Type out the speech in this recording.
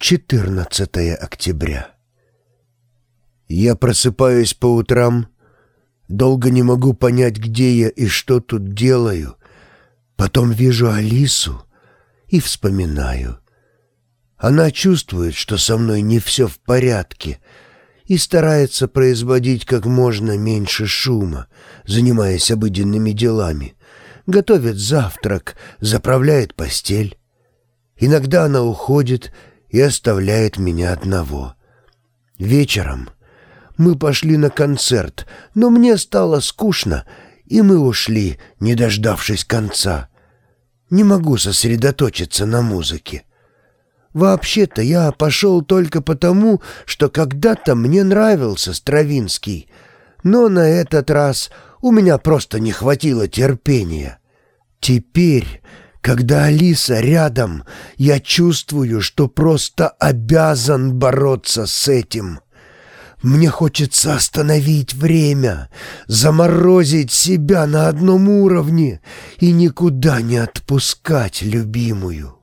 14 октября. Я просыпаюсь по утрам, долго не могу понять, где я и что тут делаю. Потом вижу Алису и вспоминаю. Она чувствует, что со мной не все в порядке, и старается производить как можно меньше шума, занимаясь обыденными делами. Готовит завтрак, заправляет постель. Иногда она уходит и оставляет меня одного. Вечером мы пошли на концерт, но мне стало скучно, и мы ушли, не дождавшись конца. Не могу сосредоточиться на музыке. Вообще-то я пошел только потому, что когда-то мне нравился Стравинский, но на этот раз у меня просто не хватило терпения. Теперь когда Алиса рядом, я чувствую, что просто обязан бороться с этим. Мне хочется остановить время, заморозить себя на одном уровне и никуда не отпускать любимую.